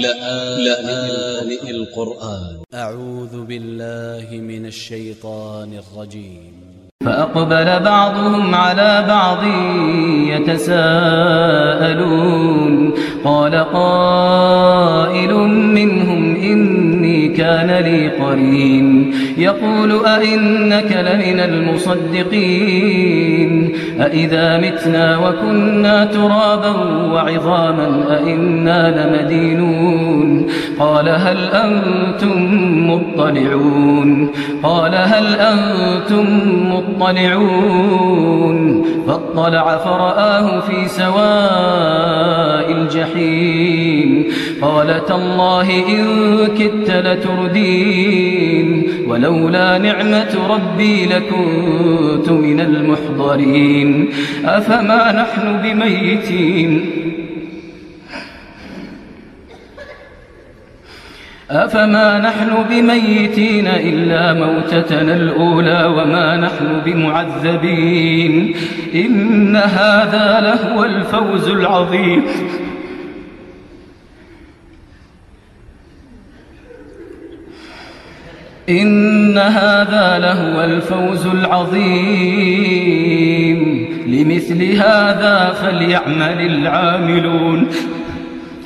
لآن القرآن. أ ع و ذ ب ا ل ل ه من ا ل ش ي ط ا ن ا ل ج ي م فأقبل بعضهم على بعض يتساءلون. قال قائل منهم إني كان لي قرين. يقول أئنك لمن المصدقين. أئذا متنا وكنا ترابا وعظاما أئنا لمدينون قال هل أنتم مطلعون قال هل أنتم مطلعون فاطلع فرآه في سواء الجحيم قال تالله إن كدت لتردين ولولا نعمة ربي لكنت من المحضرين. أفما نحن بميتين؟ أفما نحن بميتين إلا موتتنا الأولى وما نحن بمعذبين؟ إن هذا لهو الفوز العظيم. إن هذا لهو الفوز العظيم. لمثل هذا فليعمل العاملون.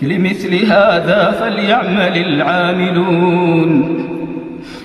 لمثل هذا فليعمل العاملون.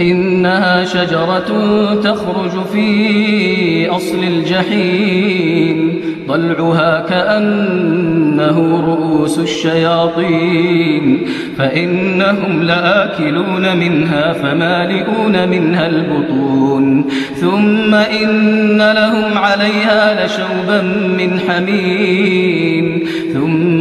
إنها شجرة تخرج في أصل الجحيم ضلعها كأنه رؤوس الشياطين فإنهم لآكلون منها فمالئون منها البطون ثم إن لهم عليها لشوبا من حميم.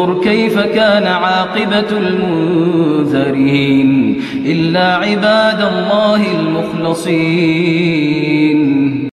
فانظر كيف كان عاقبة المنذرين إلا عباد الله المخلصين.